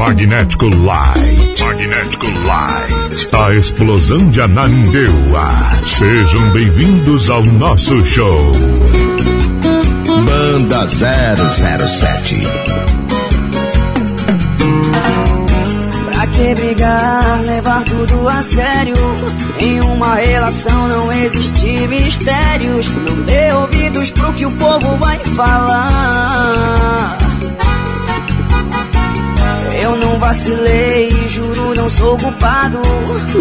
Magnético Light. Magnético Light. A explosão de Ananindeua. Sejam bem-vindos ao nosso show. Banda 007. Pra que brigar, levar tudo a sério? Em uma relação não existe mistérios. Não dê ouvidos pro que o povo vai falar. Não vacilei, juro, não sou culpado.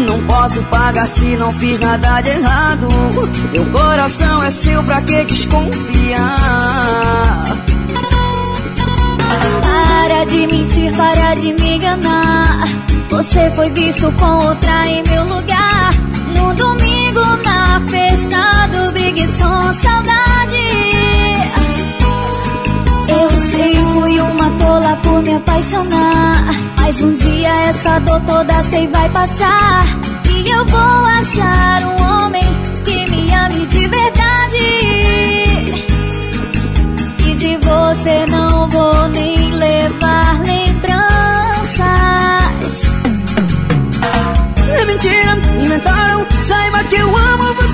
Não posso pagar se não fiz nada de errado. Meu coração é seu, pra que desconfiar? Para de mentir, para de me enganar. Você foi visto com outra em meu lugar. No domingo, na festa do Big Som, saudade. Uma tola por me apaixonar. Mas um dia essa dor toda sei vai passar. E eu vou achar um homem que me ame de verdade. E de você não vou nem levar lembranças. É mentira, inventaram, saiba que eu amo você.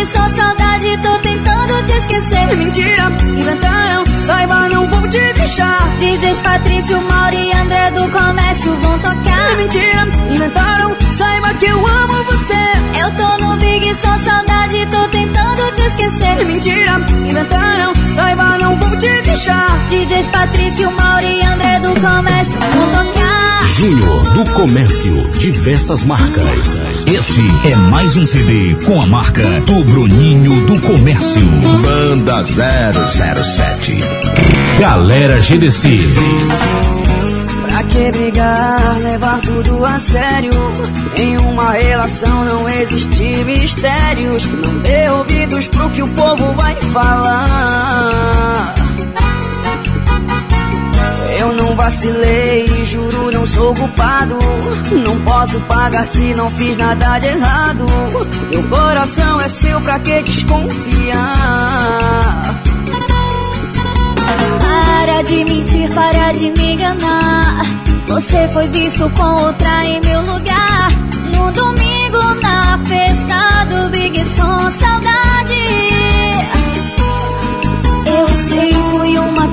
Big Só saudade, tô tentando te esquecer. É mentira, inventaram, saiba, não vou te deixar. DJs Patrício, Mauro e André do Comércio vão É tocar. mentira, inventaram, saiba que eu amo você. Eu tô no Big Só saudade, tô tentando te É esquecer. mentira, inventaram, saiba, não vou te deixar. DJs Patrício, Mauro e André do Comércio vão tocar. Júnior do Comércio, diversas marcas. Esse é mais um CD com a marca do Bruninho do Comércio. Banda 007. Galera GDC. Pra que brigar, levar tudo a sério? Em uma relação não existe mistérios. Não dê ouvidos pro que o povo vai falar. Vacilei, juro, não sou culpado. Não posso pagar se não fiz nada de errado. Meu coração é seu, pra que desconfiar? Para de mentir, para de me enganar. Você foi visto com outra em meu lugar. No domingo, na festa do Big Som, saudade.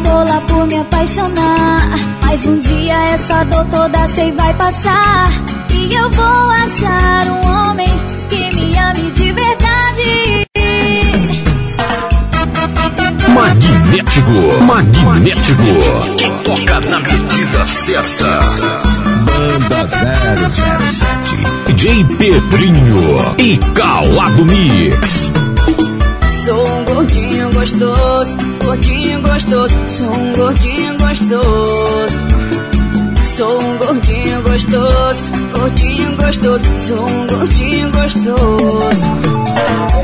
Uma tola por me apaixonar. Mas um dia essa dor toda sei vai passar. E eu vou achar um homem que me ame de verdade. Magnético. Magnético. Que toca na medida certa. Banda 007. DJ Pedrinho e Calado Mix. Sou um gordinho gostoso, gordinho gostoso, sou um gordinho gostoso. Sou um gordinho gostoso, gordinho gostoso, sou um gordinho gostoso.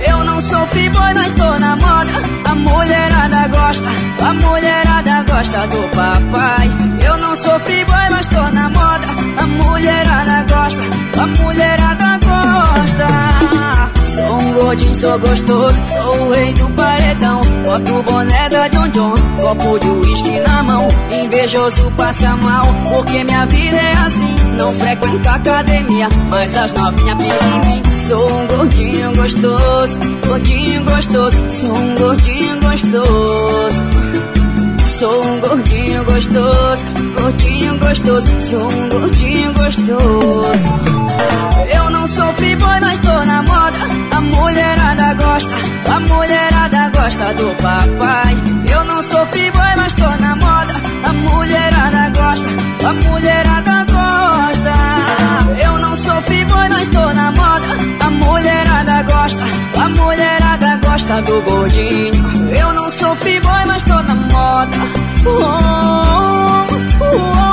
Eu não sou boy, mas tô na moda. A mulherada gosta, a mulherada gosta do papai. Eu não sou boy, mas tô na moda. A mulherada gosta, a mulherada gosta. Sou um gordinho, sou gostoso, sou o rei do paredão. Boto boné da John John, copo de uísque na mão. Invejoso passa mal, porque minha vida é assim. Não frequento academia, mas as novinhas piram em mim. Sou um gordinho gostoso, gordinho gostoso, sou um gordinho gostoso. Sou um gordinho gostoso, gordinho gostoso, sou um gordinho gostoso. Eu não sou boy, mas mulherada gosta, a mulherada gosta do papai. Eu não sou boy, mas tô na moda. A mulherada gosta, a mulherada gosta. Eu não sou boy, mas tô na moda. A mulherada gosta, a mulherada gosta do gordinho. Eu não sou boy, mas tô na moda. Oh, oh, oh, oh.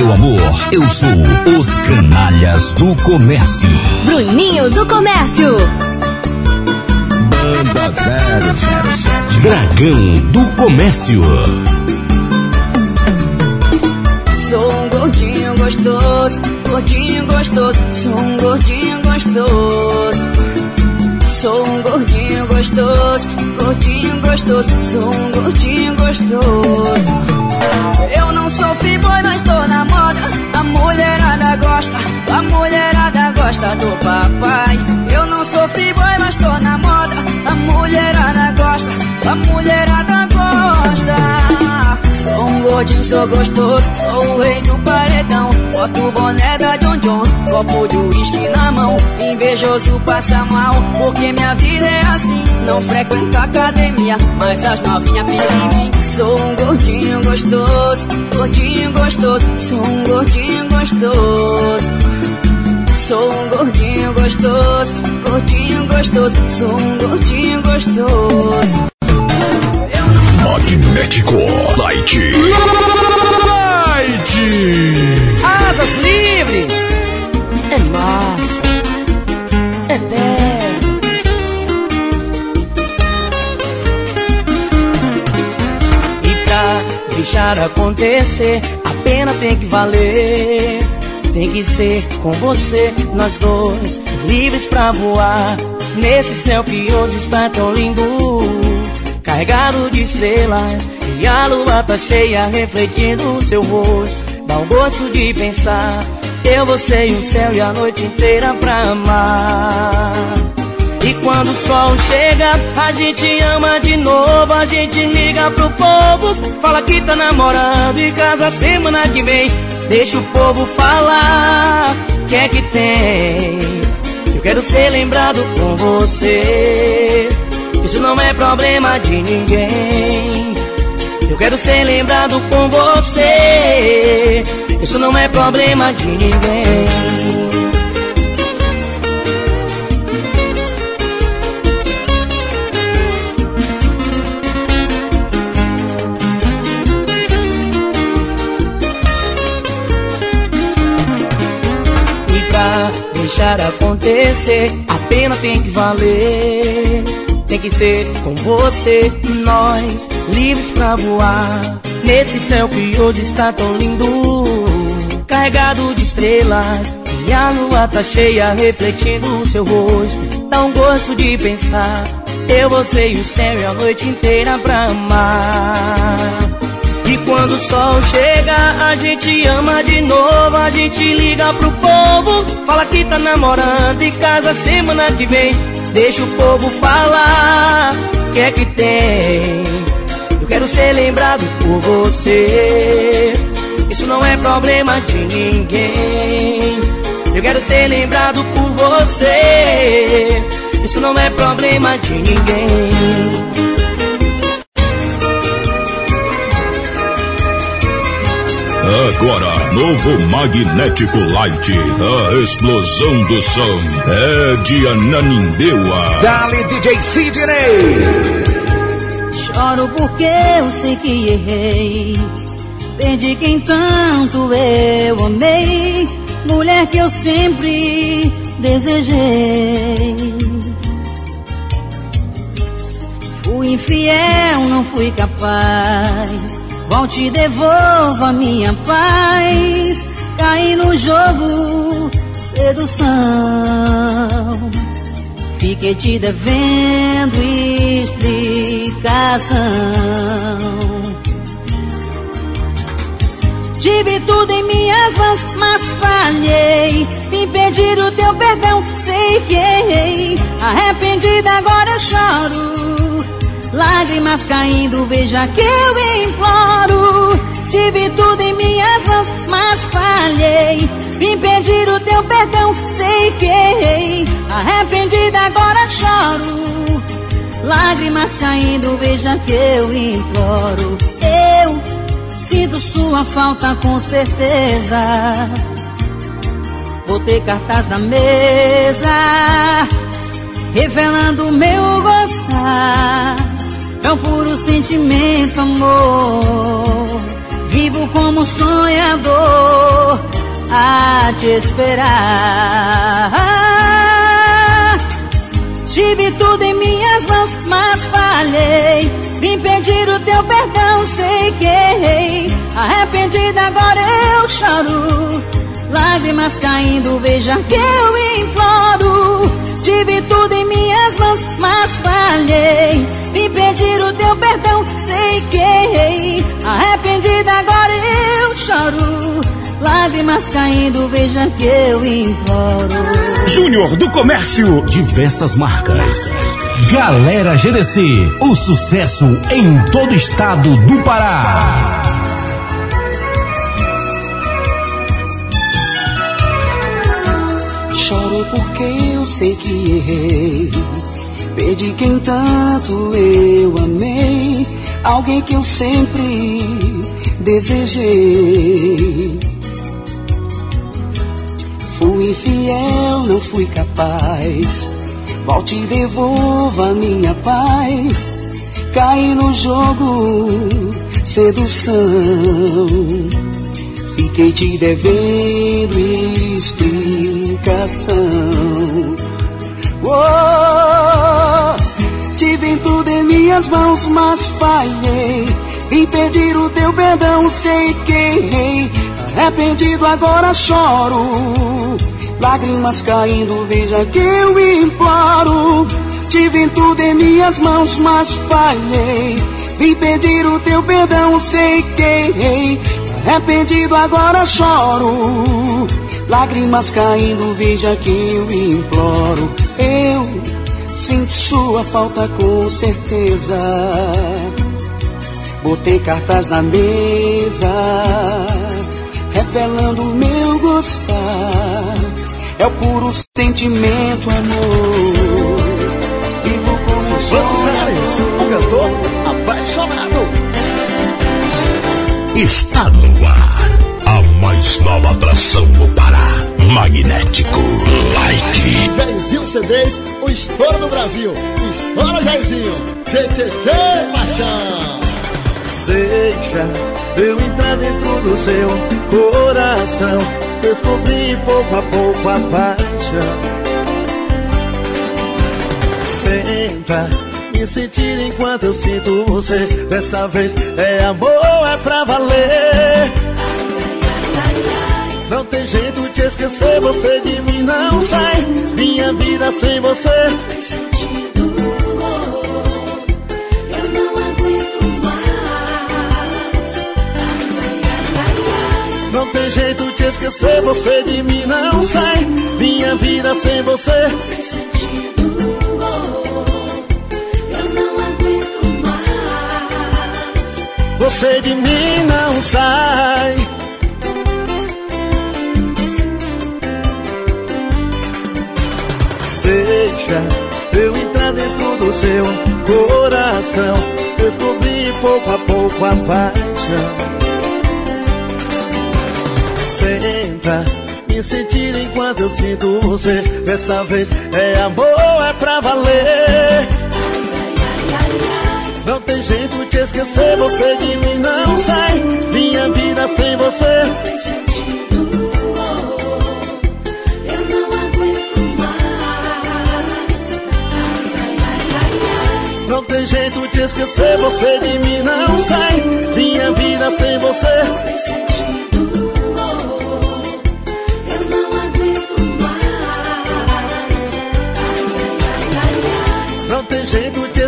Meu amor, eu sou os canalhas do comércio. Bruninho do Comércio. Banda 007. Dragão do comércio. Sou um gordinho gostoso, gordinho gostoso, sou um gordinho gostoso. Sou um gordinho gostoso, gordinho gostoso, sou um gordinho gostoso. Gosta do papai. Eu não sou boy, mas tô na moda. A mulherada gosta, a mulherada gosta. Sou um gordinho, sou gostoso, sou o rei do paredão. Boto o boné da John John, copo de uísque na mão. Invejoso passa mal, porque minha vida é assim. Não frequento academia, mas as novinhas piram em mim. Sou um gordinho gostoso, gordinho gostoso, sou um gordinho gostoso. Sou um gordinho gostoso, gordinho gostoso, sou um gordinho gostoso. Magnético Light. Light. Asas livres. É massa. É terra. E pra deixar acontecer, a pena tem que valer. Tem que ser com você, nós dois, livres pra voar. Nesse céu que hoje está tão lindo carregado de estrelas E a lua tá cheia refletindo o seu rosto. Dá um gosto de pensar Eu, você e o céu e a noite inteira pra amar. E quando o sol chega, a gente ama de novo A gente liga pro povo, fala que tá namorando E casa semana que vem, deixa o povo falar Que é que tem? Eu quero ser lembrado com você isso não é problema de ninguém. Eu quero ser lembrado com você. Isso não é problema de ninguém. Deixar acontecer, a pena tem que valer tem que ser com você, nós, livres pra voar. Nesse céu que hoje está tão lindo, carregado de estrelas. E a lua tá cheia, refletindo o seu rosto. Dá um gosto de pensar. Eu, você e o céu e a noite inteira pra amar. E quando o sol chega, a gente ama de novo. A gente liga pro povo, fala que tá namorando e casa semana que vem. Deixa o povo falar, que é que tem? Eu quero ser lembrado por você. Isso não é problema de ninguém. Eu quero ser lembrado por você. Isso não é problema de ninguém. Agora, novo Magnético Light, a explosão do som é de Ananindeua. Dali DJ Sidney. Choro porque eu sei que errei. Perdi quem tanto eu amei. Mulher que eu sempre desejei. Fui infiel, não fui capaz Volte devolva minha paz. Caí no jogo, sedução. Fiquei te devendo explicação. Tive tudo em minhas mãos, mas falhei. Vim pedir o teu perdão, sei que errei. Arrependida, agora eu choro. Lágrimas caindo, veja que eu imploro. Tive tudo em minhas mãos, mas falhei. Vim pedir o teu perdão, sei que errei. Arrependida, agora choro. Lágrimas caindo, veja que eu imploro. Eu sinto sua falta com certeza. Botei cartaz na mesa, revelando meu gostar. É um puro sentimento, amor. Vivo como sonhador a te esperar. Tive tudo em minhas mãos, mas falhei. Vim pedir o teu perdão, sei que errei. Arrependida, agora eu choro. Lágrimas caindo, veja que eu imploro. Tive tudo em minhas mãos, mas falhei. Vim pedir o teu perdão, sei que errei. Arrependida, agora eu choro. lágrimas caindo, veja que eu imploro. Júnior do Comércio, diversas marcas. Galera GDC, o sucesso em todo estado do Pará. Choro porque eu sei que errei. Perdi quem tanto eu amei. Alguém que eu sempre desejei. Fui infiel, não fui capaz. Volte e devolva minha paz. Caí no jogo, sedução. Fiquei te devendo explicação. Oh, tive tudo em minhas mãos, mas falhei. Vim pedir o teu perdão, sei que errei. Arrependido agora choro. Lágrimas caindo, veja que eu imploro. Tive tudo em minhas mãos, mas falhei. Vim pedir o teu perdão, sei que errei. Arrependido agora choro. Lágrimas caindo, veja que eu imploro. Eu sinto sua falta com certeza. Botei cartas na mesa, revelando o meu gostar. É o puro sentimento, amor. Vivo como Vamos, Ares, o cantor apaixonado. Está no ar a mais nova atração do Pará. Magnético Light. Jairzinho CDs, o estouro do Brasil. Estoura, Jairzinho. Tchê, tchê, tchê, paixão. Deixa eu entrar dentro do seu coração. Descobrir pouco a pouco a paixão. Tenta me sentir enquanto eu sinto você. Dessa vez é amor, é pra valer. Não tem jeito de esquecer você de mim, não sai. Minha vida sem você. Não tem jeito de esquecer você de mim, não sai. Minha vida sem você. Você de mim não sai. Deixa eu entrar dentro do seu coração. Descobrir pouco a pouco a paixão. Tenta me sentir enquanto eu sinto você. Dessa vez é amor, é pra valer. Não tem jeito de esquecer você de mim, não sai. Minha vida sem você. Tem sentido, eu não aguento mais. Não tem jeito de esquecer você de mim, não sai. Minha vida sem você. Tem sentido,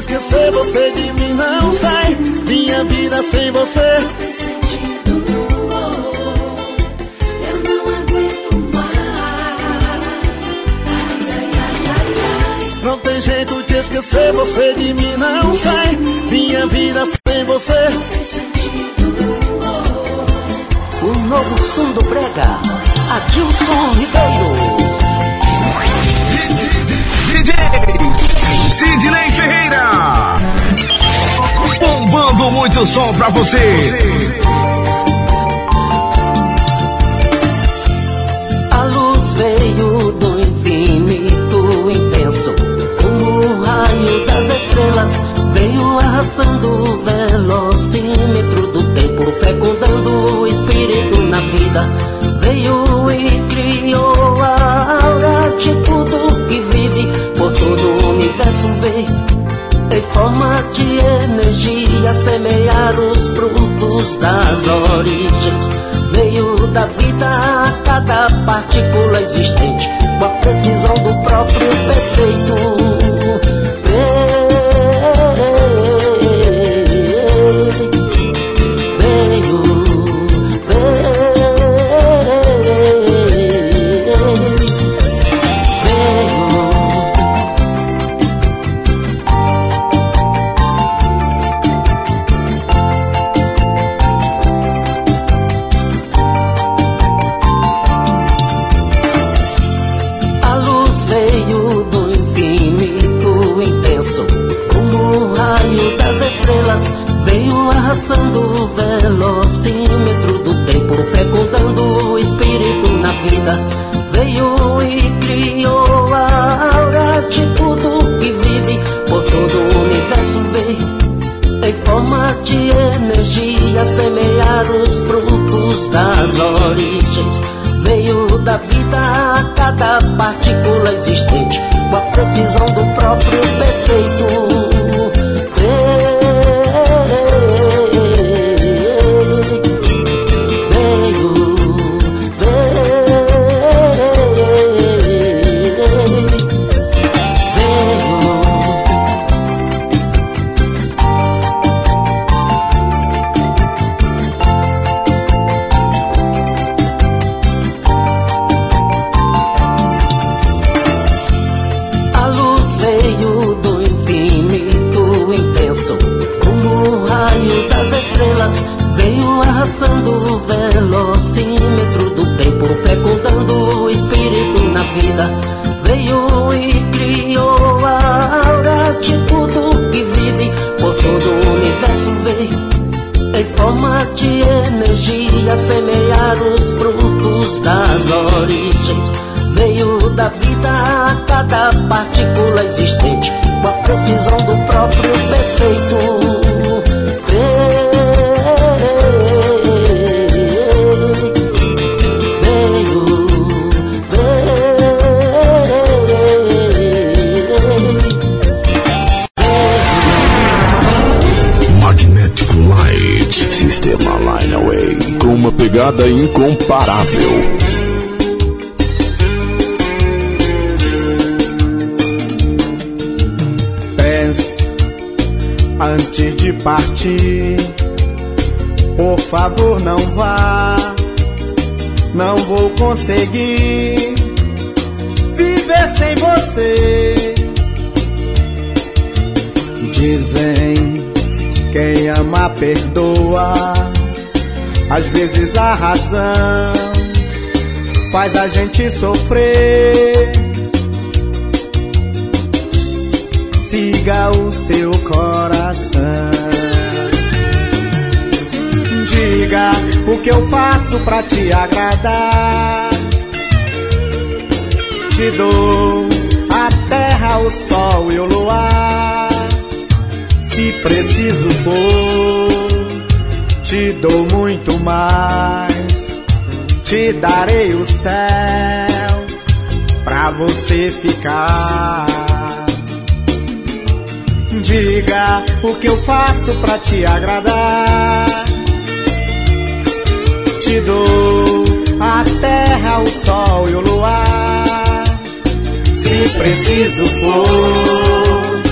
esquecer você de mim, não sai. Minha vida sem você. Tem sentido, eu não aguento mais. Não tem jeito de esquecer você de mim, não sai. Minha vida sem você. Tem sentido, O novo som do Brega. Adilson Ribeiro. DJ Sidney Ferreira. Bombando muito som pra você. A luz veio do infinito intenso, como raios das estrelas, veio arrastando o velocímetro do tempo, fecundando o espírito na vida. Veio e criou a aura de Em forma de energia, semear os frutos das origens. Veio da vida a cada partícula existente, com a precisão do próprio perfeito. Pegada incomparável. Pense antes de partir. Por favor, não vá. Não vou conseguir viver sem você. Dizem quem ama perdoa. Às vezes a razão faz a gente sofrer. siga o seu coração. Diga o que eu faço pra te agradar. Te dou a terra, o sol e o luar. Se preciso for, te dou muito mais. Te darei o céu pra você ficar. Diga o que eu faço pra te agradar. Te dou a terra, o sol e o luar. Se preciso for,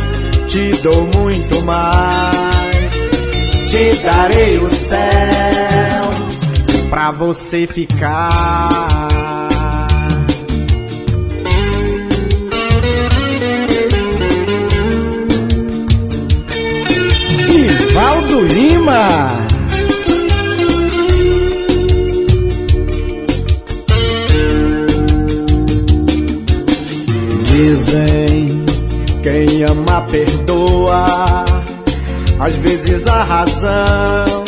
te dou muito mais. Te darei o céu pra você ficar. Ivaldo Lima. Dizem quem ama perdoa. Às vezes a razão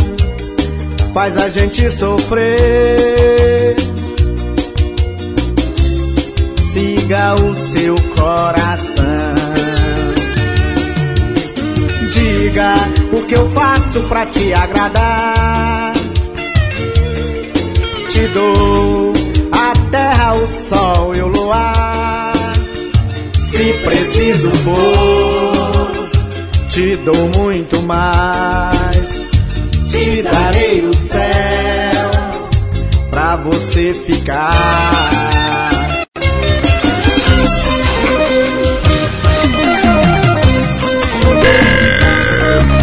faz a gente sofrer. Siga o seu coração. Diga o que eu faço pra te agradar. Te dou a terra, o sol e o luar. Se preciso for, te dou muito mais. Te darei o céu pra você ficar.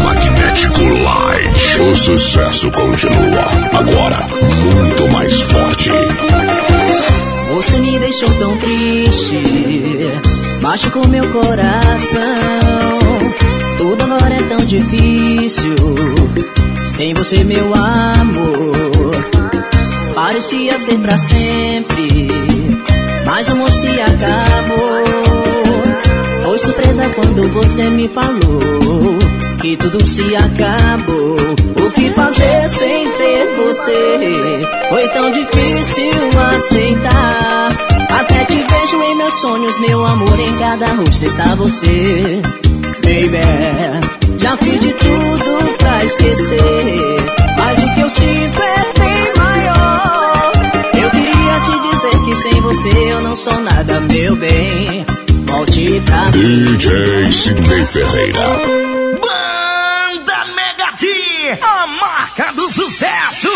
Magnético Light. O sucesso continua. Agora, muito mais forte. Você me deixou tão triste, machucou meu coração. Tudo agora é tão difícil, sem você, meu amor. Parecia ser pra sempre, mas o amor se acabou. Foi surpresa quando você me falou que tudo se acabou. O que fazer sem ter você? Foi tão difícil aceitar. Até te vejo em meus sonhos, meu amor, em cada rosto está você. Baby, já fiz de tudo pra esquecer. Mas o que eu sinto é bem maior. Eu queria te dizer que sem você eu não sou nada, meu bem. Volte pra mim. DJ Sidney Ferreira. Banda Mega T, a marca do sucesso.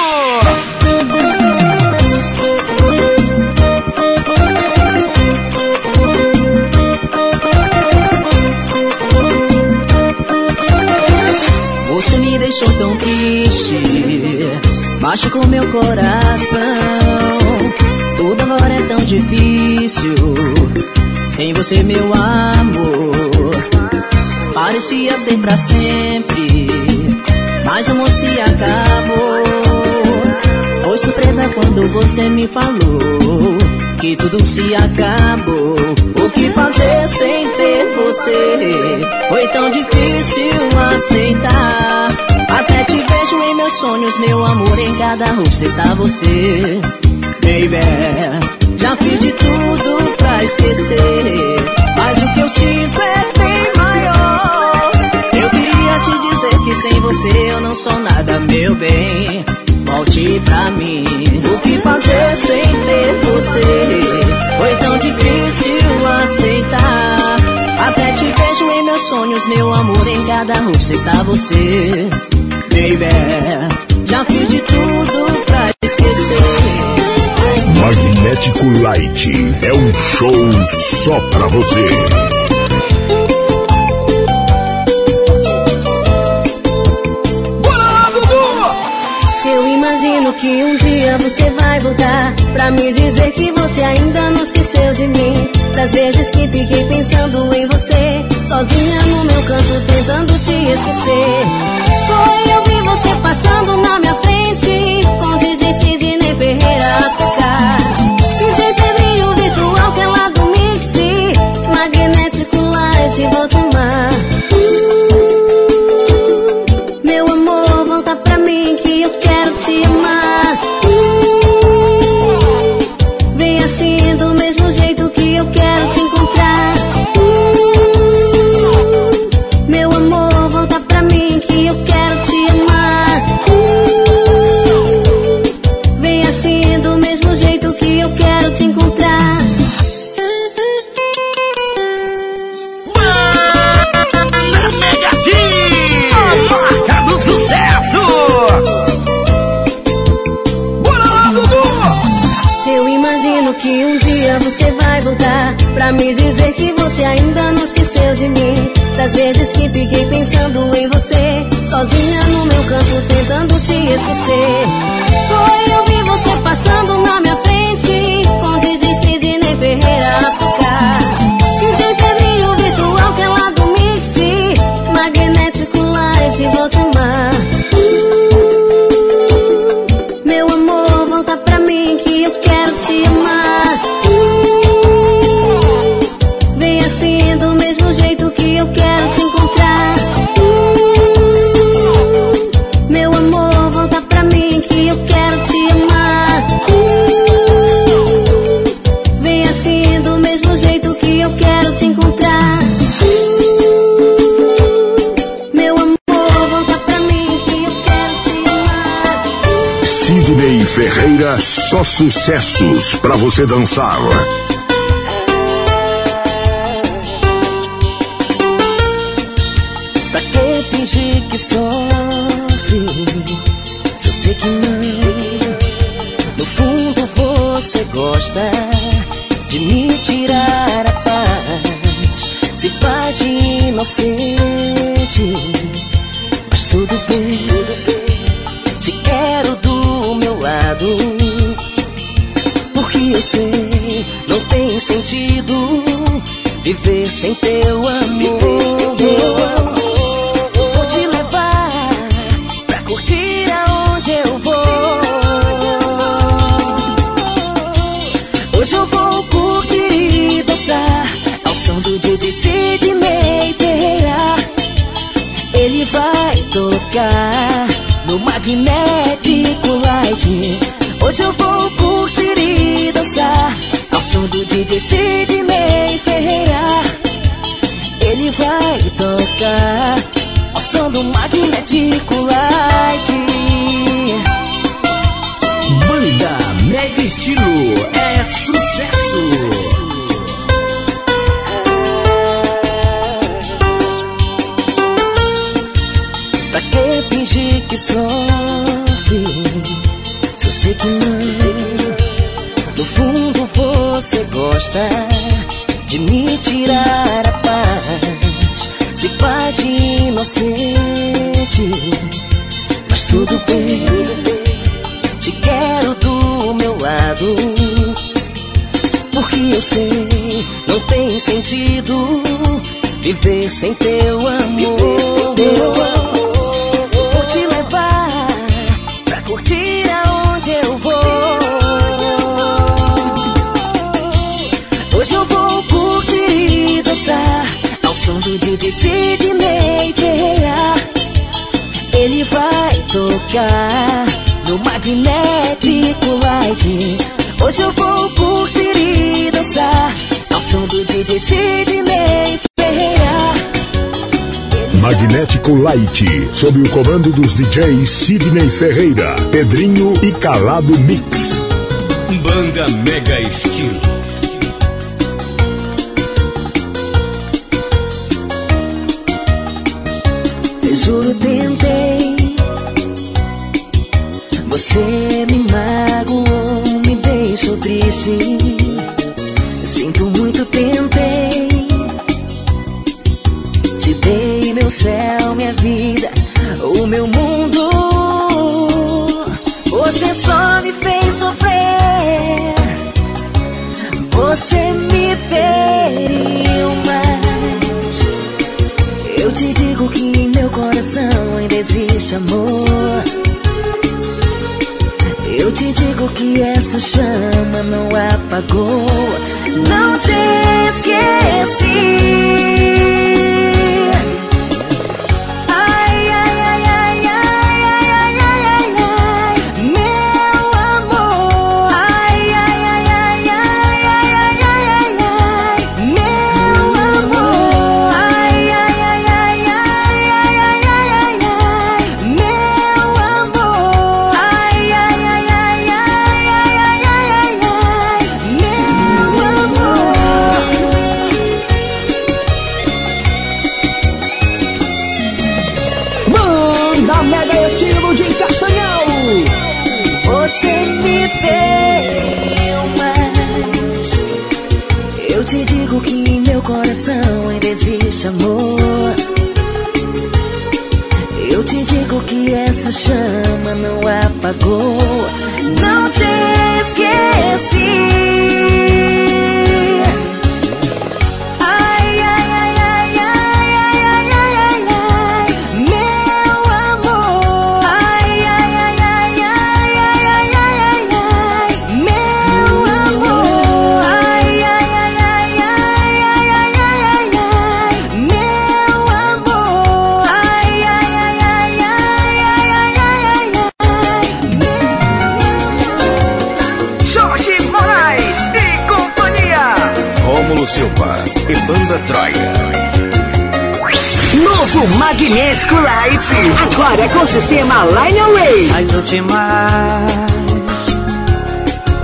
Tão triste, machucou meu coração. Tudo agora é tão difícil, sem você, meu amor. Parecia ser pra sempre, mas o amor se acabou. Foi surpresa quando você me falou que tudo se acabou. O que fazer sem ter você? Foi tão difícil aceitar. Até te vejo em meus sonhos, meu amor. Em cada rosto está você, baby. Já fiz de tudo pra esquecer, mas o que eu sinto é bem maior. Eu queria te dizer que sem você eu não sou nada, meu bem. Volte pra mim. O que fazer sem ter você? Foi tão difícil aceitar. Até te vejo em meus sonhos, meu amor. Em cada rosto está você, baby. Já fiz de tudo pra esquecer. Magnético Light é um show só pra você. Eu imagino que um dia você vai voltar Pra me dizer que você ainda não esqueceu de mim Das vezes que fiquei pensando em você Sozinha no meu canto tentando te esquecer Foi te esquecer só sucessos pra você dançar. Pra que fingir que sofre? Se eu sei que não. No fundo você gosta de me tirar a paz. Se faz de inocente. Sem teu Hoje eu vou curtir e dançar ao som do DJ Sidney Ferreira. Magnético Light, sob o comando dos DJs Sidney Ferreira, Pedrinho e Calado Mix. Banda Mega Estilo. Juro, tentei. Você me deixou triste. Sinto muito, tentei. Te dei meu céu, minha vida, o meu mundo. Você só me fez sofrer. Você me feriu, mas eu te digo que em meu coração ainda existe amor. Eu te digo que essa chama não apagou. Não te esqueci. Banda Troia. Novo Magnético Light. Agora com sistema Line Away. As últimas,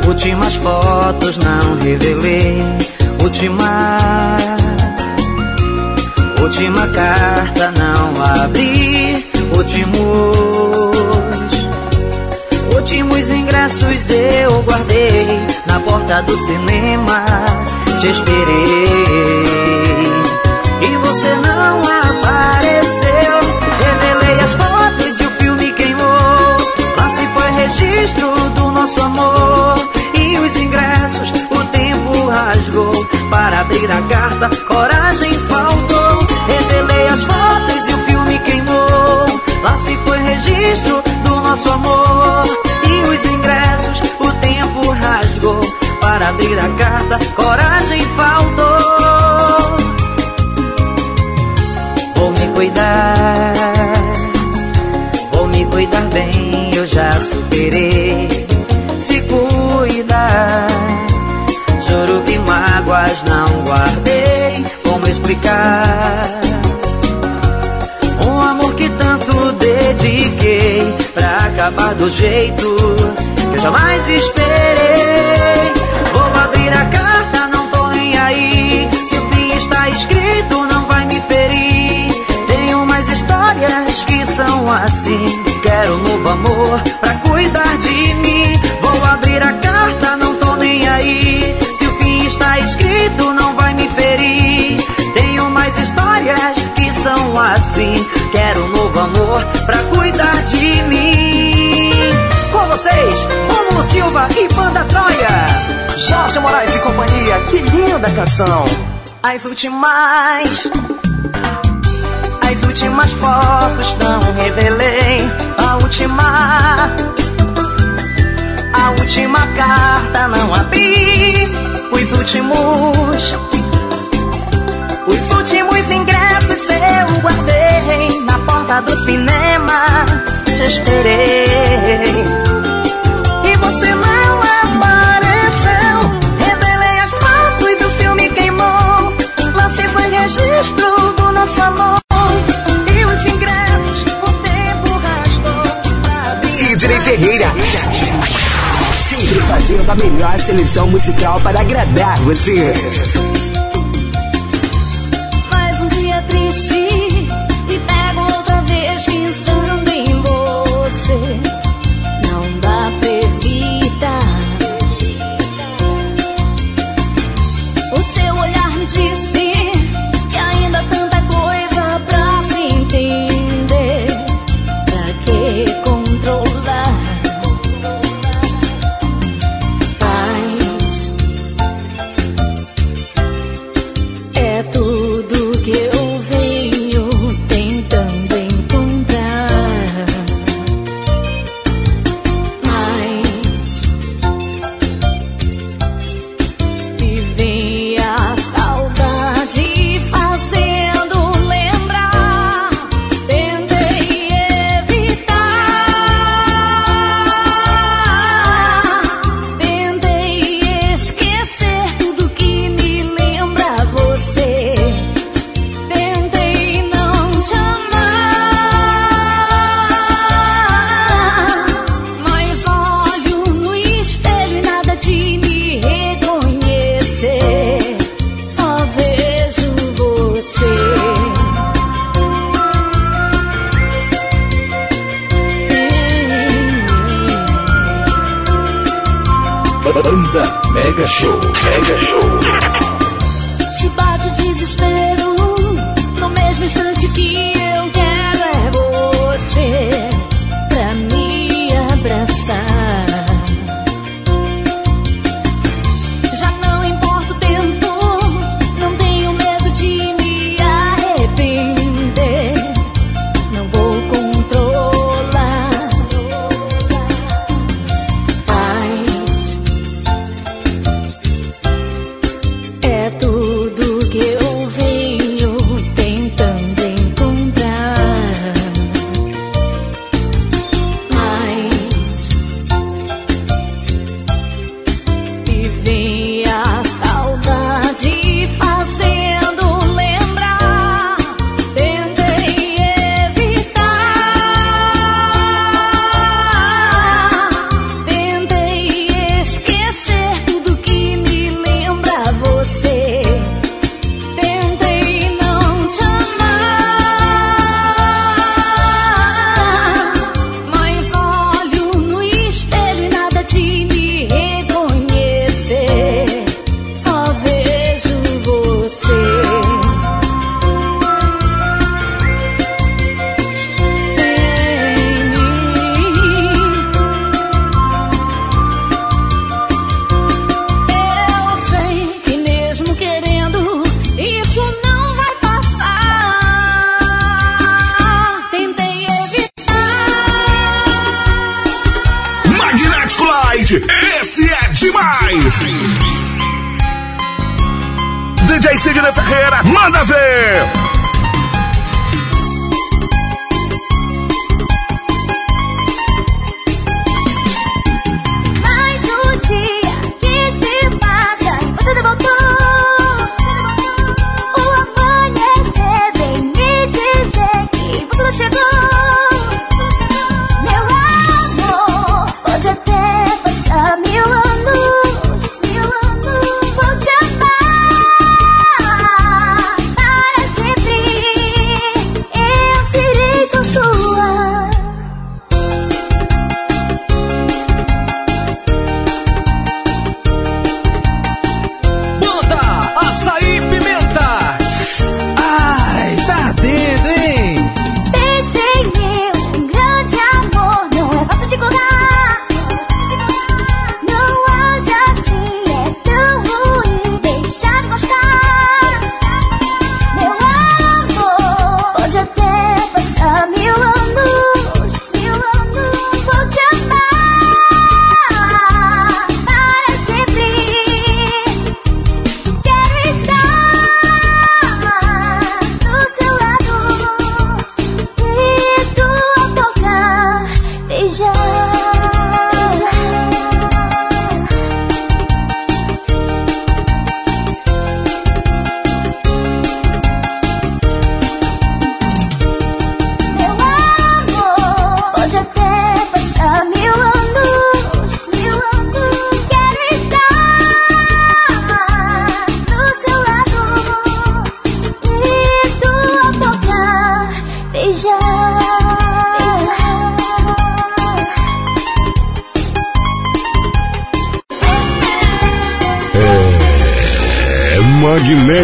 últimas fotos não revelei. Última, última carta não abri. Últimos, últimos ingressos eu guardei na porta do cinema. Te esperei e você não apareceu. Revelei as fotos e o filme queimou. Lá se foi registro do nosso amor. E os ingressos o tempo rasgou. Para abrir a carta, coragem faltou. Revelei as fotos e o filme queimou. Lá se foi registro do nosso amor. E os ingressos o tempo rasgou. Para abrir a carta, coragem faltou. Vou me cuidar, vou me cuidar bem. já superei. Se cuida, juro que mágoas não guardei. Como explicar? Um amor que tanto dediquei pra acabar do jeito que eu jamais esperei. Assim. Quero um novo amor pra cuidar de mim. Vou abrir a carta, não tô nem aí. Se o fim está escrito, não vai me ferir. Tenho mais histórias que são assim. Quero um novo amor pra cuidar de mim. Com vocês, Romulo Silva e Banda Troia. Jorge Moraes e companhia, que linda canção. As últimas. As últimas fotos não revelei. A última. A última carta não abri. Os últimos. Os últimos ingressos eu guardei na porta do cinema. Te esperei. Ferreira. Sempre fazendo a melhor seleção musical para agradar você.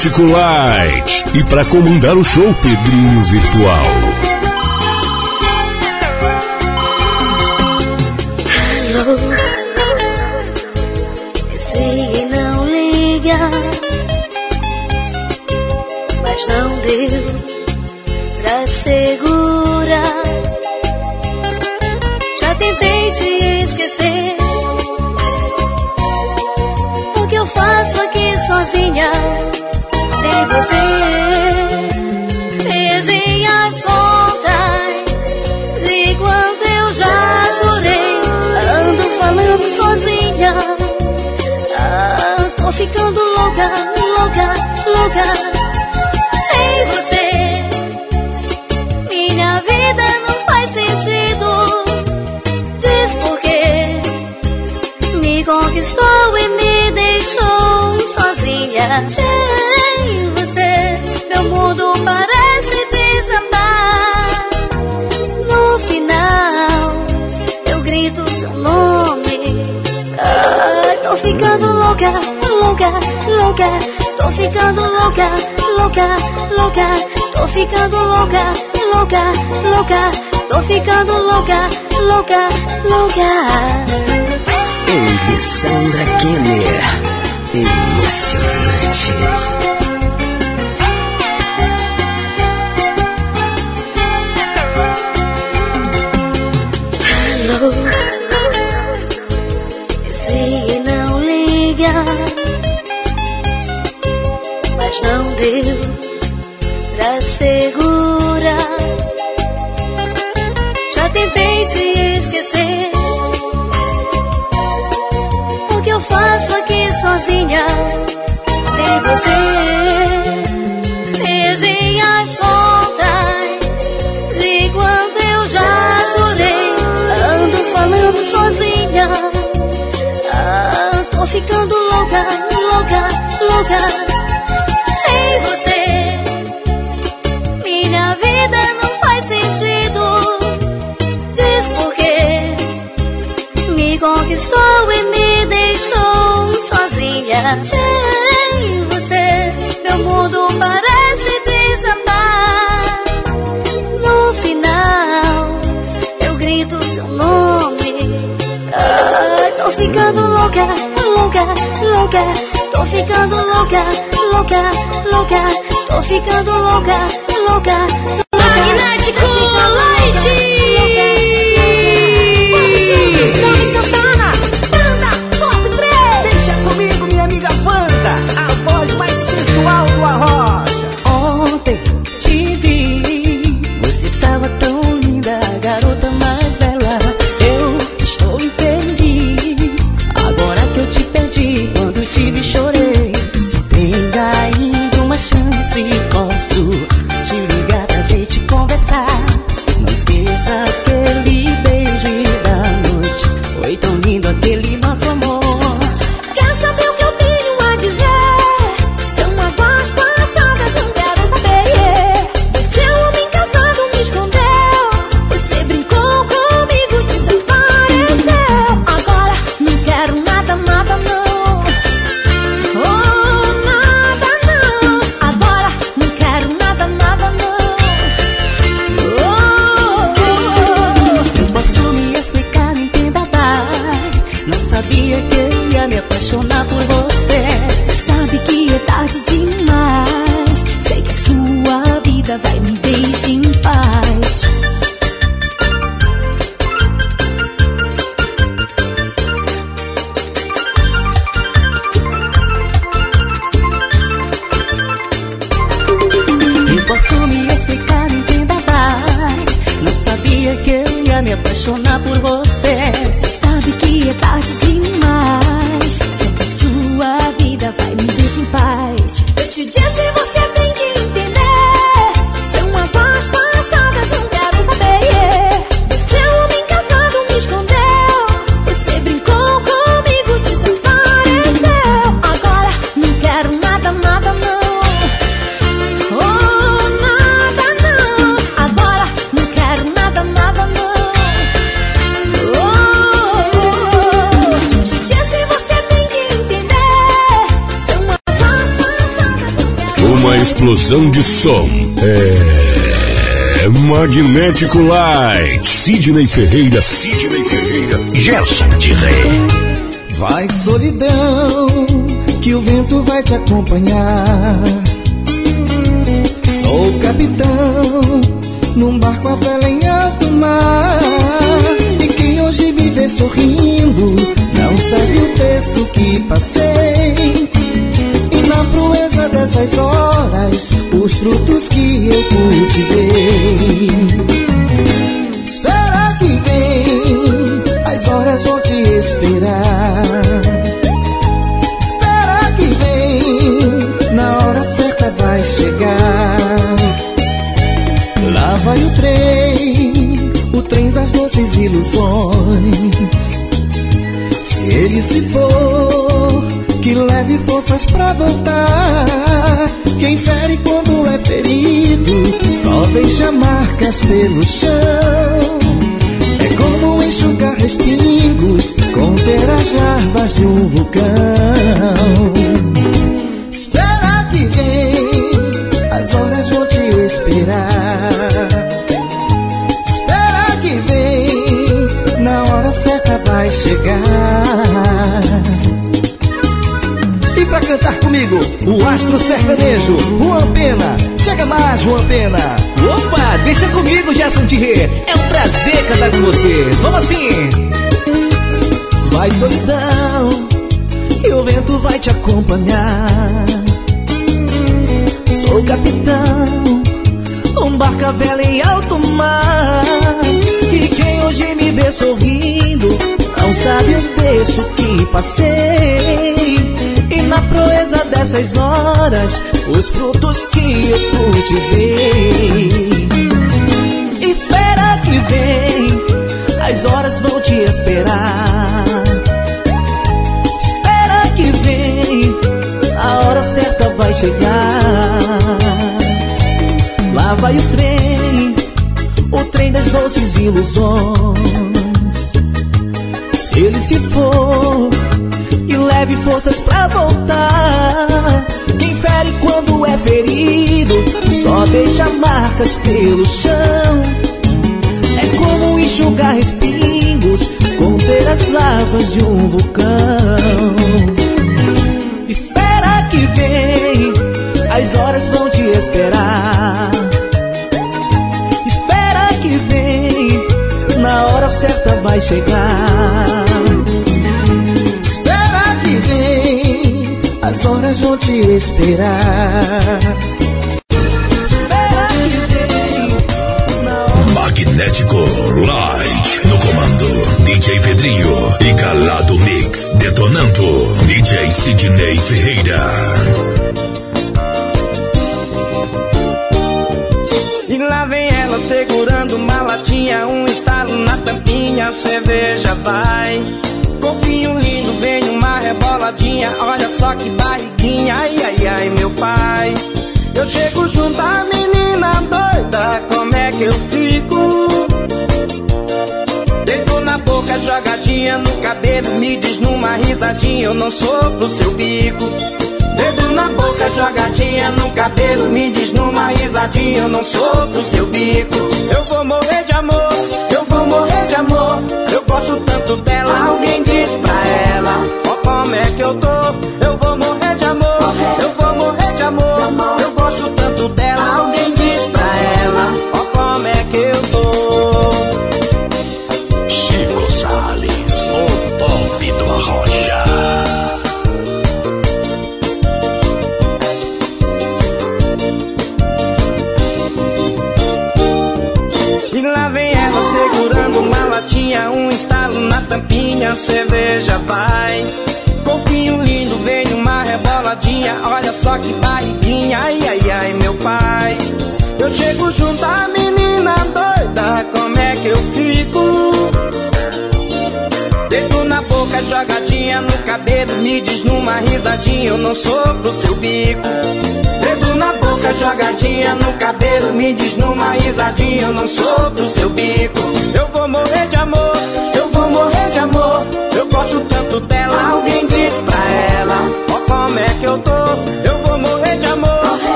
Atlético Light. E para comandar o show, Pedrinho Virtual. louca, louca, louca. Tô ficando louca, louca, louca. Tô ficando louca, louca. nunca explosão de som é Magnético Light. Sidney Ferreira, Sidney Ferreira, Gerson de Rei. Vai solidão, que o vento vai te acompanhar. Sou capitão, num barco a vela em alto mar. E quem hoje me vê sorrindo, não sabe o preço que passei. Na proeza dessas horas, os frutos que eu cultivei. Espera que vem, as horas vão te esperar. Espera que vem, na hora certa vai chegar. Lá vai o trem, o trem das doces ilusões. Se ele se for, que leve forças pra voltar. Quem fere quando é ferido, só deixa marcas pelo chão. É como enxugar respingos, conter as larvas de um vulcão. Espera que vem, as horas vão te esperar. Pra cantar comigo, o astro sertanejo, Juan Pena. Chega mais, Juan Pena. Opa, deixa comigo, Gerson de Rê. É um prazer cantar com você. Vamos assim. Vai solidão, e o vento vai te acompanhar. Sou capitão, um barco a vela em alto mar. E quem hoje me vê sorrindo, não sabe o preço que passei. Na proeza dessas horas, os frutos que eu cultivei. Espera que vem, as horas vão te esperar. Espera que vem, a hora certa vai chegar. Lá vai o trem, o trem das doces ilusões. Se ele se for, leve forças pra voltar. Quem fere quando é ferido, só deixa marcas pelo chão. É como enxugar respingos, conter as lavas de um vulcão. Espera que vem, as horas vão te esperar. Espera que vem, na hora certa vai chegar. As horas vão te esperar. Magnético Light no comando. DJ Pedrinho e Calado Mix detonando. DJ Sidney Ferreira. E lá vem ela segurando uma latinha, um estalo na tampinha, cerveja vai. Corpinho lindo, vem uma reboladinha, olha só que barriguinha, ai ai ai meu pai. Eu chego junto à menina doida, como é que eu fico? Dedo na boca, jogadinha no cabelo, me diz numa risadinha, eu não sou pro seu bico. Dedo na boca, jogadinha no cabelo, me diz numa risadinha, eu não sou pro seu bico. Eu vou morrer de amor, eu vou morrer de amor. Eu gosto tanto dela,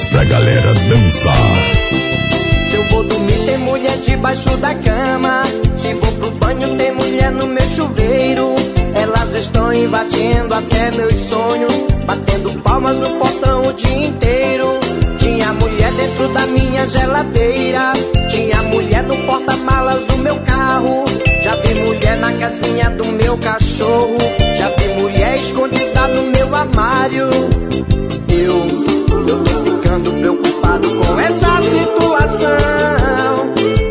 todas pra galera dançar. Se eu vou dormir, tem mulher debaixo da cama. Se vou pro banho, tem mulher no meu chuveiro. Elas estão invadindo até meus sonhos. Batendo palmas no portão o dia inteiro. Tinha mulher dentro da minha geladeira. Tinha mulher no porta-malas do meu carro. Já vi mulher na casinha do meu cachorro. Já vi mulher escondida no meu armário. Eu, ficando preocupado com essa situação.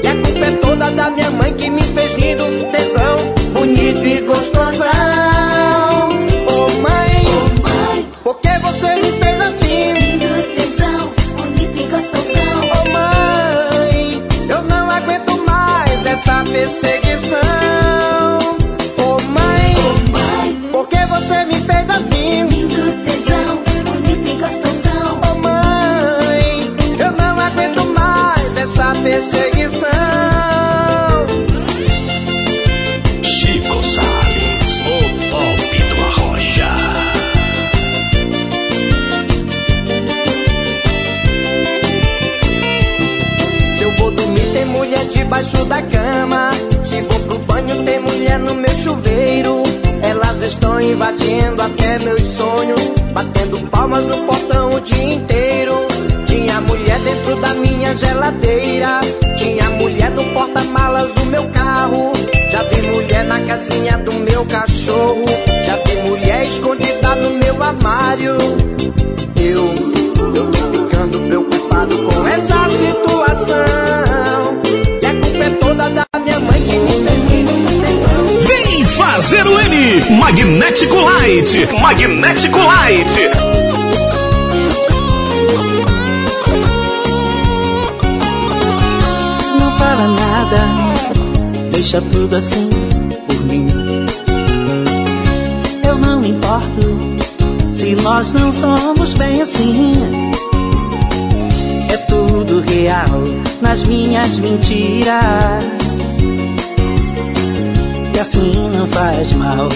E a culpa é toda da minha mãe que me fez lindo, tesão, bonito e gostosão. Light! Magnético Light! Não fala nada, deixa tudo assim por mim. Eu não importo se nós não somos bem assim. É tudo real nas minhas mentiras. E assim não faz mal.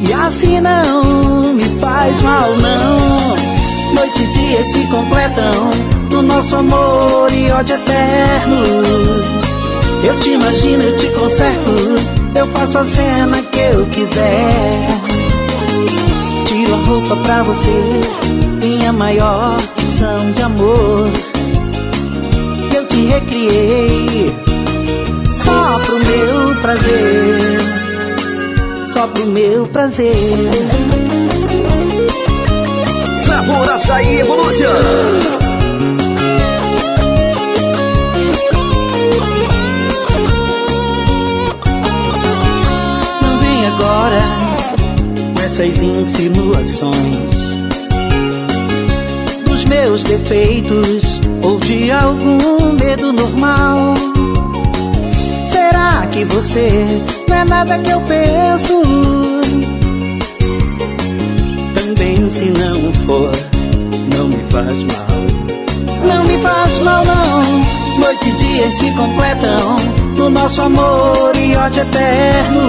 E assim não me faz mal, não. Noite e dia se completam no nosso amor e ódio eterno. Eu te imagino, eu te conserto, eu faço a cena que eu quiser. Tiro a roupa pra você, minha maior ficção de amor. Eu te recriei só pro meu prazer, só pro meu prazer. Sabor Açaí Evolution! Não vem agora com essas insinuações dos meus defeitos ou de algum medo normal. Que você não é nada que eu penso? Também se não for, não me faz mal. Não me faz mal não. Noite e dia se completam no nosso amor e ódio eterno.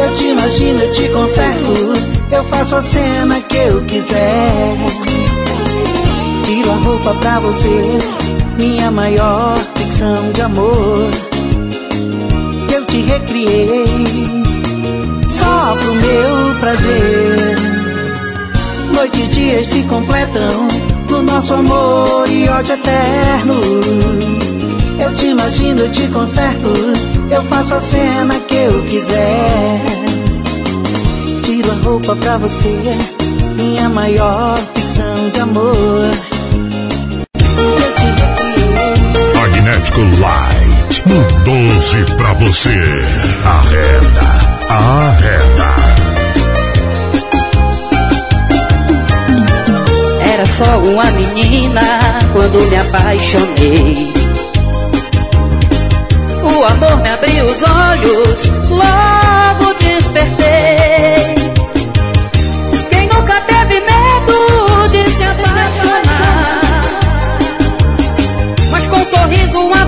Eu te imagino, eu te conserto, eu faço a cena que eu quiser. Tiro a roupa pra você, minha maior ficção de amor. Te recriei só pro meu prazer. Noite e dias se completam no nosso amor e ódio eterno. Eu te imagino, te conserto, eu faço a cena que eu quiser. Tiro a roupa pra você, minha maior ficção de amor. Magnético Light. No 12 pra você. Arreda. Arreda. Era só uma menina quando me apaixonei. O amor me abriu os olhos, logo despertei. Quem nunca teve medo de se apaixonar? Mas sorriso, um e faltando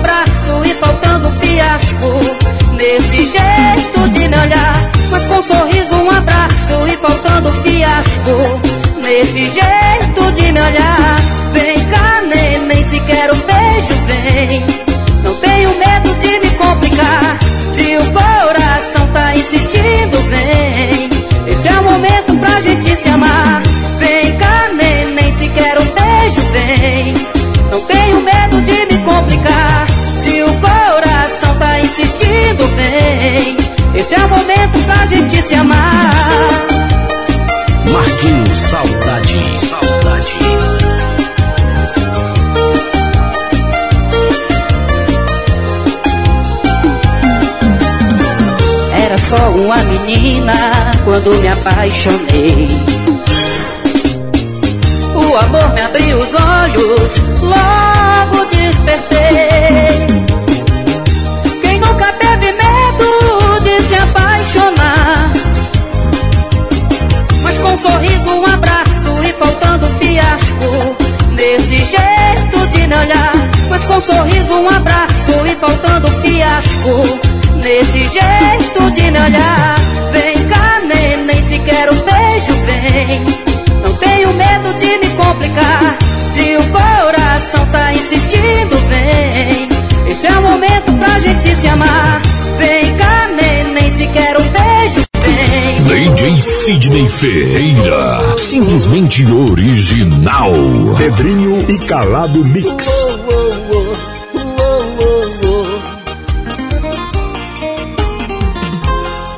fiasco. Nesse jeito de me olhar, mas com sorriso, um abraço e faltando fiasco. Nesse jeito de me olhar, vem cá, nem sequer um beijo vem. Não tenho medo de me complicar. Se o coração tá insistindo, vem. Esse é o momento pra gente se amar. Se amar. Marquinhos Saudade. Saudade. Era só uma menina quando me apaixonei. O amor me abriu os olhos, logo despertei. Sidney Ferreira, simplesmente original. Pedrinho e Calado Mix.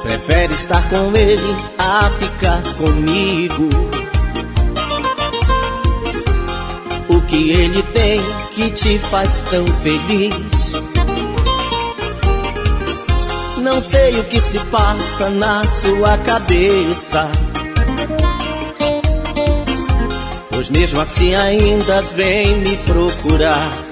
Prefere estar com ele a ficar comigo. O que ele tem que te faz tão feliz? Não sei o que se passa na sua cabeça. Pois mesmo assim ainda vem me procurar.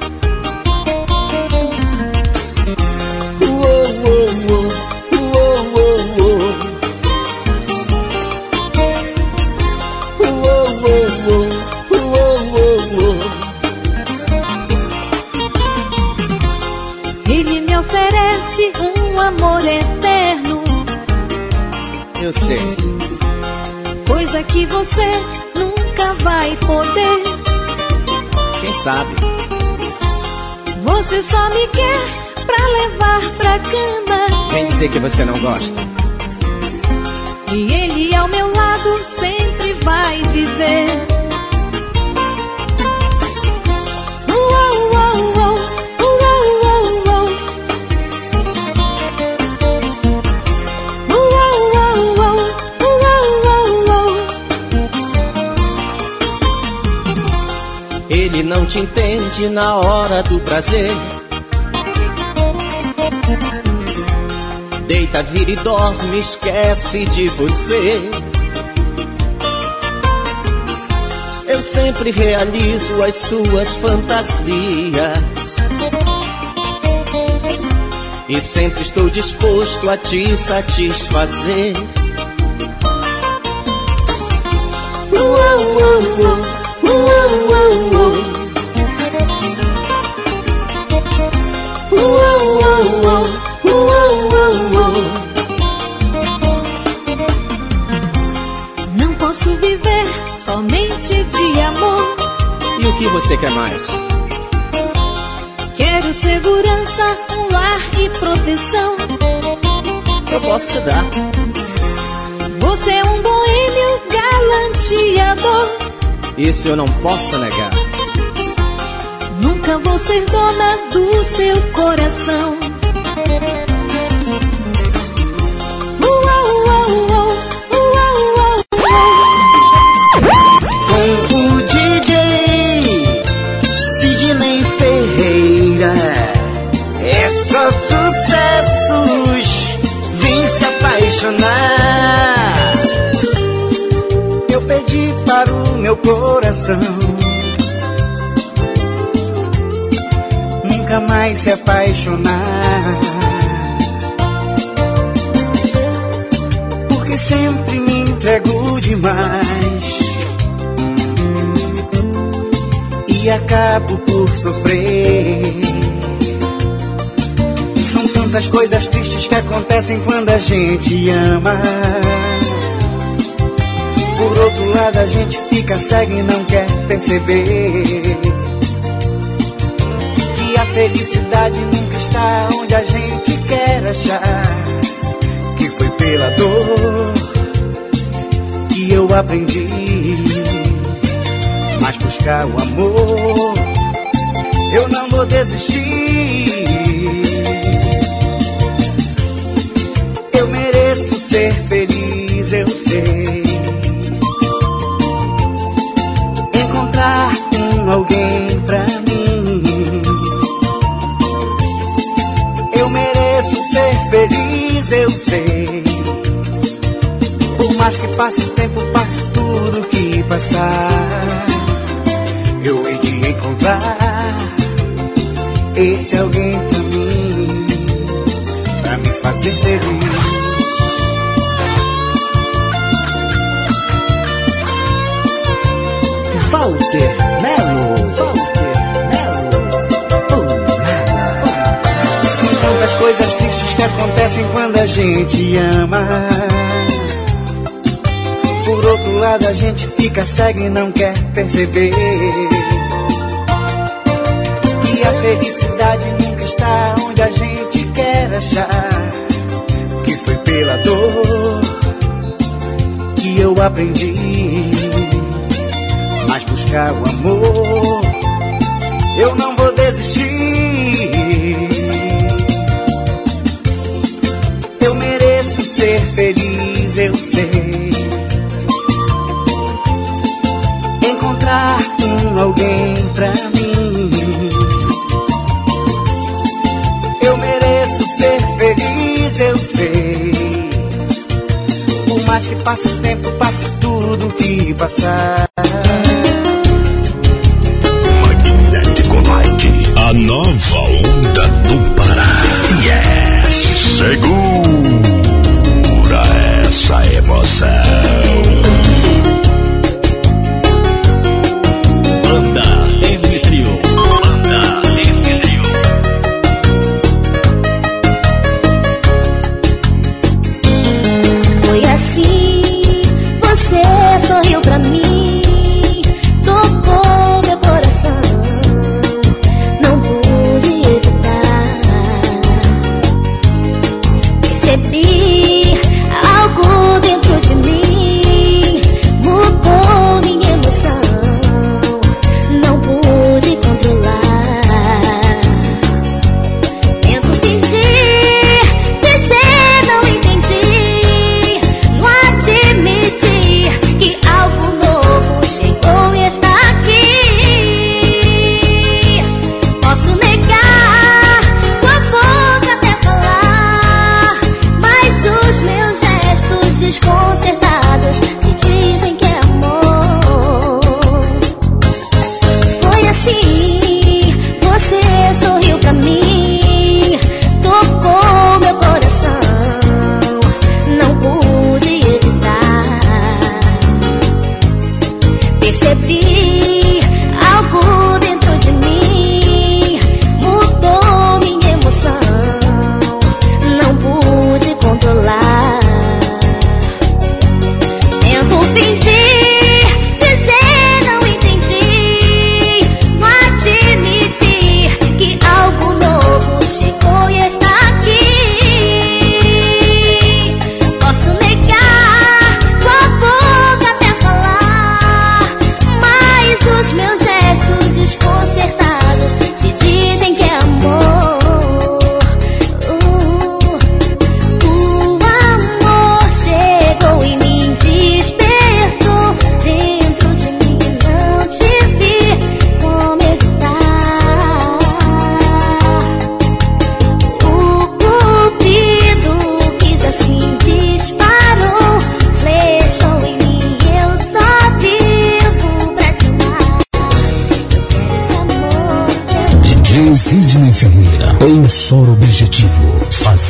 Sei. coisa que você nunca vai poder. Quem sabe? Você só me quer pra levar pra cama. Vem dizer que você não gosta. E ele ao meu lado sempre vai viver. Não te entende na hora do prazer. Deita, vira e dorme, esquece de você. Eu sempre realizo as suas fantasias. E sempre estou disposto a te satisfazer. Uou, uou, uou, uou, uou. Uou, somente de amor. E o que você quer mais? Quero segurança, um lar e proteção. Eu posso te dar. Você é um boêmio galanteador. Isso eu não posso negar. Nunca vou ser dona do seu coração. Apaixonar. Eu pedi para o meu coração nunca mais se apaixonar. Porque sempre me entrego demais. e acabo por sofrer. Tantas coisas tristes que acontecem quando a gente ama. Por outro lado, a gente fica cego e não quer perceber que a felicidade nunca está onde a gente quer achar. Que foi pela dor que eu aprendi. Mas buscar o amor, eu não vou desistir. Ser feliz, eu sei. Encontrar um alguém pra mim. Eu mereço ser feliz, eu sei. Por mais que passe o tempo, passe tudo que passar. Eu hei de encontrar esse alguém pra mim, pra me fazer feliz. Walter Melo. Walter Melo. São tantas coisas tristes que acontecem quando a gente ama. Por outro lado, a gente fica cego e não quer perceber que a felicidade nunca está onde a gente quer achar. Que foi pela dor que eu aprendi. Buscar o amor, eu não vou desistir. Eu mereço ser feliz, eu sei. Encontrar um alguém pra mim. Eu mereço ser feliz, eu sei. Por mais que passe o tempo, passe tudo que passar. Nova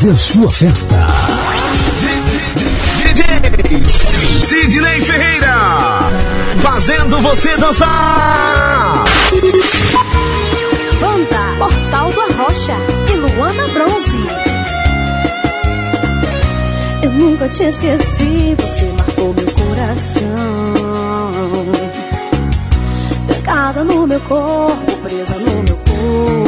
fazer sua festa. Sidney Ferreira, fazendo você dançar. Banda Portal do Arrocha e Luana Bronze. te esqueci, você marcou meu coração. Pegada no meu corpo, presa no meu coração.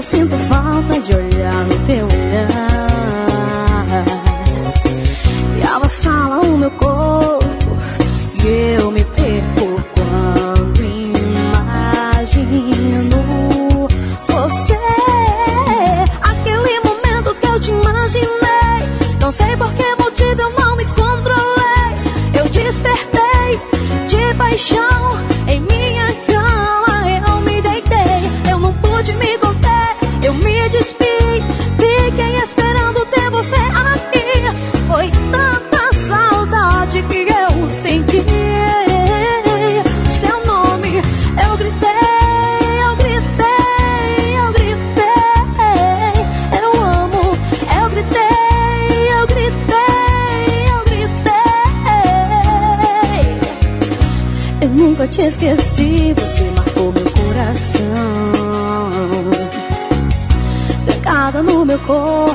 Sinto falta de olhar no teu olhar. Esqueci, você marcou meu coração. Pegada no meu corpo,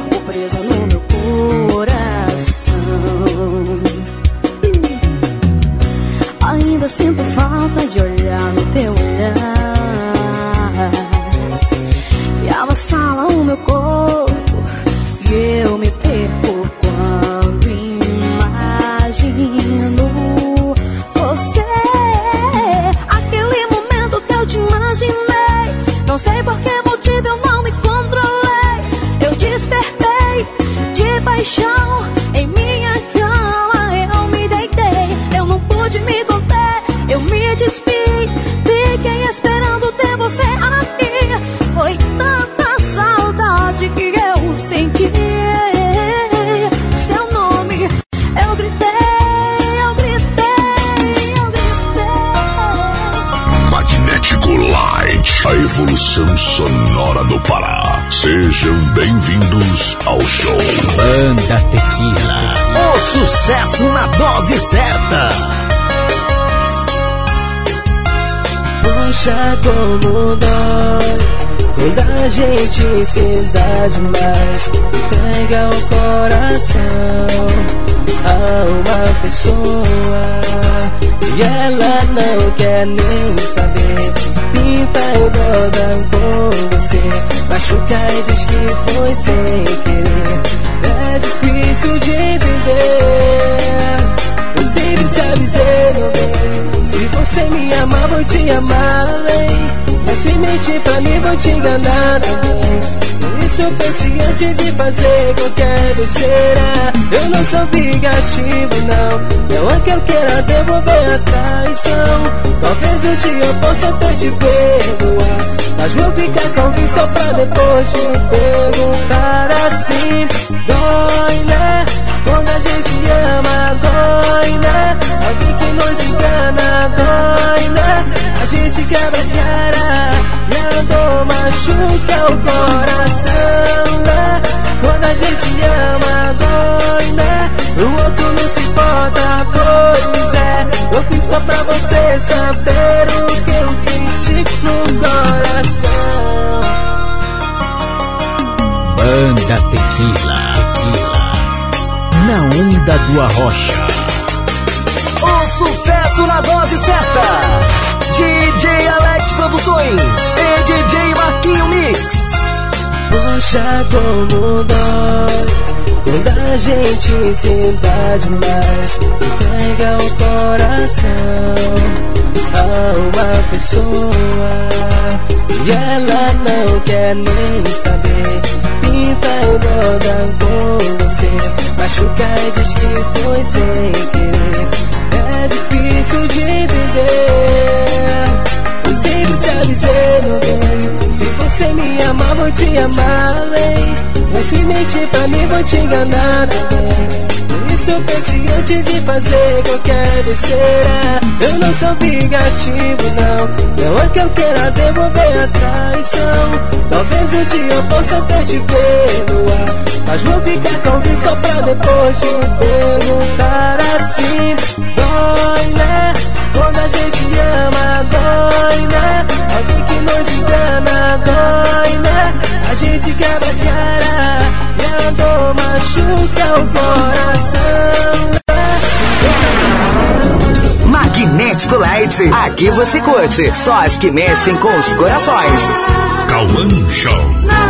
certa. Puxa como dói Quando a gente se dá demais Entrega o coração a uma pessoa E ela não quer nem saber. Pinta e borda com você Machuca e diz que foi sem querer. É difícil de Eu sempre te avisei, meu bem se você me amar, vou te amar além. Mas se mentir pra mim, vou te enganar também. Por isso eu pense antes de fazer qualquer besteira. Eu não sou vingativo, não. Não é que eu queira devolver a traição. Talvez um dia eu possa até te perdoar. Mas vou ficar calminho só pra depois te perguntar assim. Dói, né? Quando a gente ama, dói, né? Alguém que nos engana, dói, né? A gente quebra a cara e a dor machuca o coração, né? Quando a gente ama, dói, né? O outro não se importa, pois é. Eu fiz só pra você saber o que eu senti no coração. Banda Tequila. Na onda do Arrocha. O sucesso na dose certa. DJ Alex Produções e DJ Marquinho Mix. Puxa como dói Quando a gente se dá demais Entrega o coração. A uma pessoa E ela não quer nem saber. Pinta e borda com você Machuca e diz que foi sem querer. É difícil de entender eu sempre te avisei, meu bem Se você me amar, vou te amar além Mas se mentir pra mim, vou te enganar também Por isso eu pensei antes de fazer qualquer besteira. Eu não sou vingativo, não. Não é que eu queira devolver a traição. Talvez um dia eu possa até te perdoar Mas vou ficar calminho só pra depois te perguntar assim. Dói, né? Quando a gente ama, dói, né? É aqui que nós engana, dói, né? A gente quebra a cara e a dor machuca o coração. Né? Magnético Light, aqui você curte, só as que mexem com os corações. Cauã Show.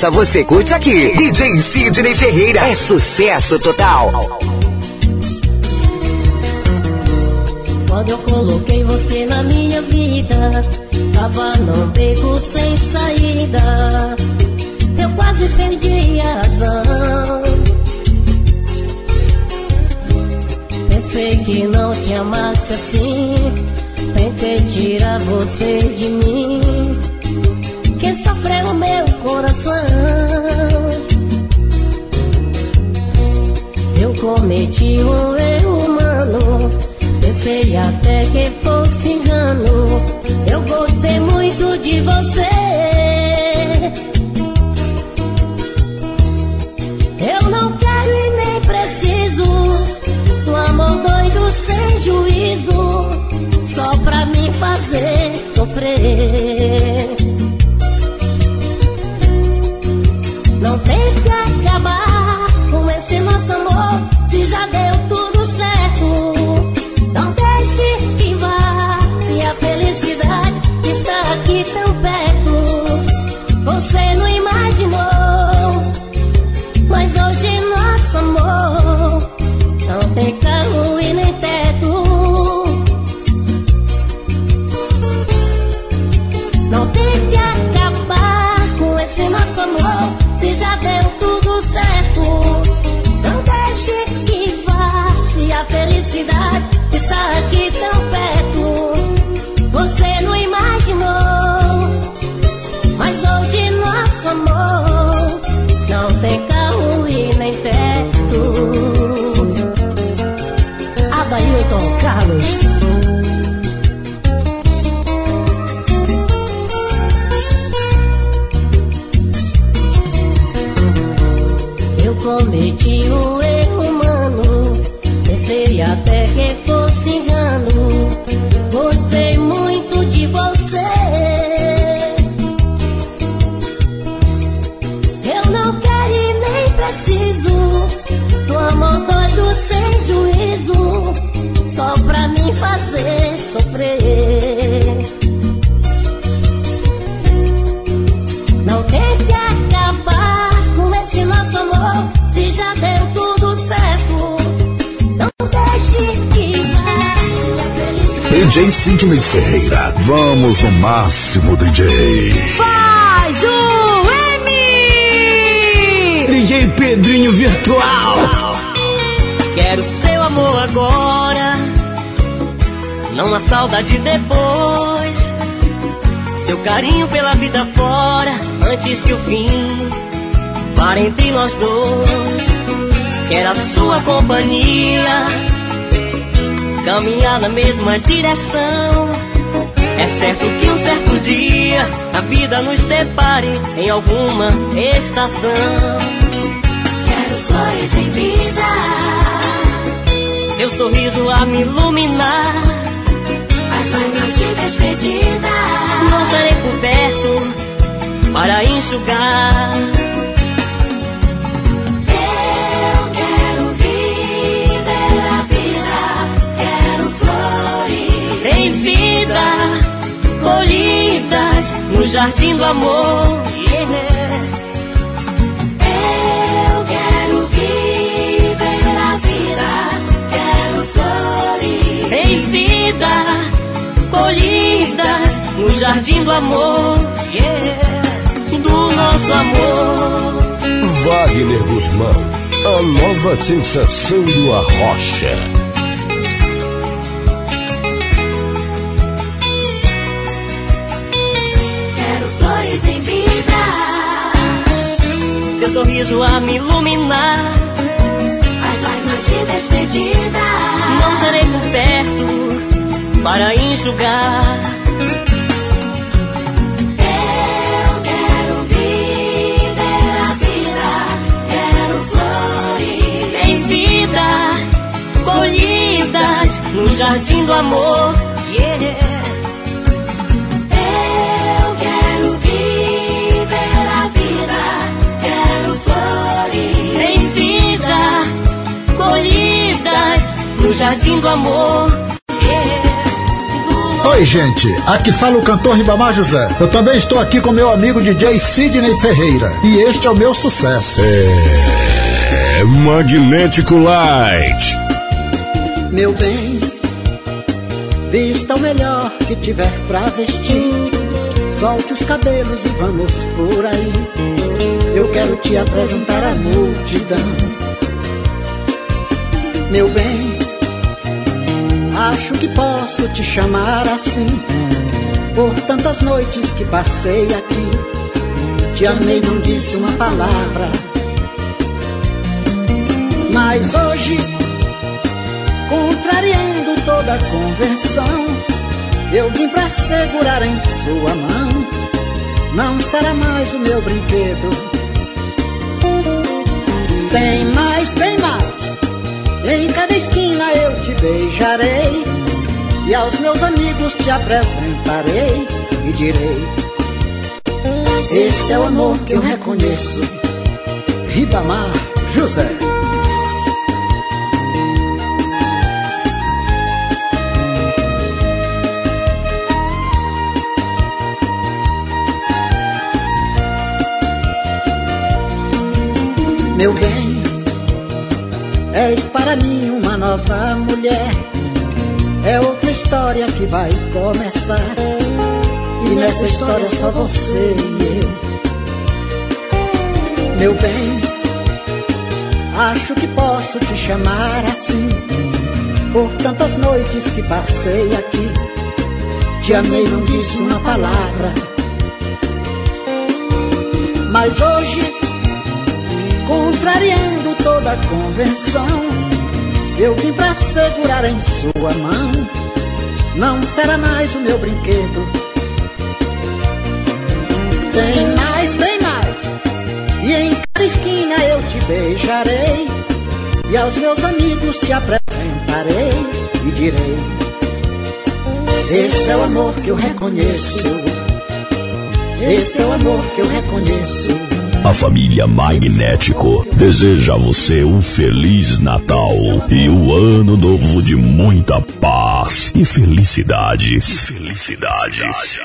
Arrocha você curte aqui. DJ Sidney Ferreira. É sucesso total. Quando eu coloquei você na minha vida, tava num beco sem saída. Eu quase perdi a razão. Pensei que não te amasse assim. Tentei tirar você de mim. Sofreu meu coração. Eu cometi um erro humano. Pensei até que fosse engano. Eu gostei muito de você. Eu não quero e nem preciso do amor doido sem juízo, só pra me fazer sofrer. DJ Sidney Ferreira. Vamos no máximo, DJ. Faz o M! DJ Pedrinho Virtual. Quero seu amor agora, não há saudade depois. Seu carinho pela vida fora, antes que o fim para entre nós dois. Quero a sua companhia, caminhar na mesma direção. É certo que um certo dia a vida nos separe em alguma estação. Quero flores em vida, Teu sorriso a me iluminar. as lágrimas de despedida. Não estarei por perto para enxugar. Jardim do amor. Yeah. Eu quero viver a vida, quero flores. Em vida, colhidas no jardim do amor. Yeah. Do nosso amor. Wagner Guzmão, a nova sensação do Arrocha. Teu sorriso a me iluminar. as lágrimas de despedida. Não estarei por perto para enxugar. Eu quero viver a vida, quero flores. Em vida, colhidas no jardim do amor. Yeah. Jardim do amor. Oi, gente. Aqui fala o cantor Ribamar José. Eu também estou aqui com meu amigo DJ Sidney Ferreira. E este é o meu sucesso. É Magnético Light. Meu bem, vista o melhor que tiver pra vestir. Solte os cabelos e vamos por aí. Eu quero te apresentar a multidão. Meu bem, acho que posso te chamar assim. Por tantas noites que passei aqui, te amei, não disse uma palavra. Mas hoje contrariando toda convenção. Eu vim pra segurar em sua mão, não será mais o meu brinquedo. Tem mais, cada esquina eu te beijarei, e aos meus amigos te apresentarei e direi: Esse é o amor que eu reconheço. Ribamar José. Meu bem, és para mim uma nova mulher. É outra história que vai começar. E nessa história só você e eu. Meu bem, acho que posso te chamar assim. Por tantas noites que passei aqui, te amei, não disse uma palavra. Mas hoje contrariando toda convenção. Eu vim pra segurar em sua mão, não será mais o meu brinquedo. Tem mais, tem mais, e em cada esquina eu te beijarei, e aos meus amigos te apresentarei e direi: Esse é o amor que eu reconheço, esse é o amor que eu reconheço. A família Magnético deseja a você um feliz Natal e um ano novo de muita paz e felicidades. Felicidades.